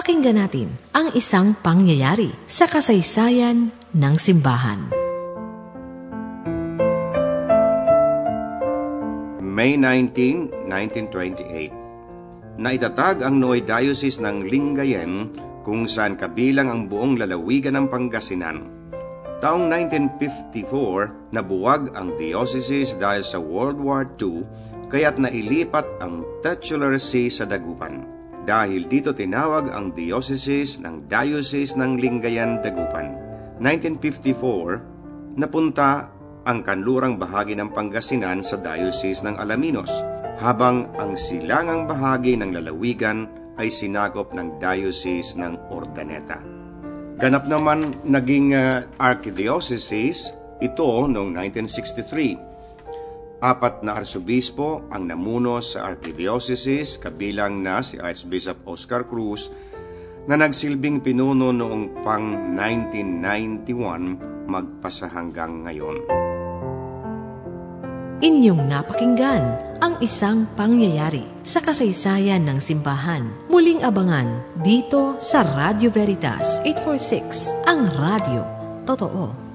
Pakinggan natin ang isang pangyayari sa kasaysayan ng simbahan. May 19, 1928 Naitatag ang Noy Diocese ng Lingayen kung saan kabilang ang buong lalawigan ng Pangasinan. Taong 1954, nabuwag ang diocese dahil sa World War II kaya't nailipat ang titular see sa Dagupan. Dahil dito tinawag ang diocese ng Diocese ng Lingayen, Dagupan. 1954, napunta ang kanlurang bahagi ng Pangasinan sa Diocese ng Alaminos, habang ang silangang bahagi ng lalawigan ay sinakop ng Diocese ng Ordaneta. Ganap naman naging uh, archdiocese ito noong 1963. Apat na arsobispo ang namuno sa archdiocese kabilang na si Archbishop Oscar Cruz na nagsilbing pinuno noong pang 1991 magpasa hanggang ngayon. Inyong napakinggan ang isang pangyayari sa kasaysayan ng simbahan. Muling abangan dito sa Radio Veritas 846, ang radio. Totoo.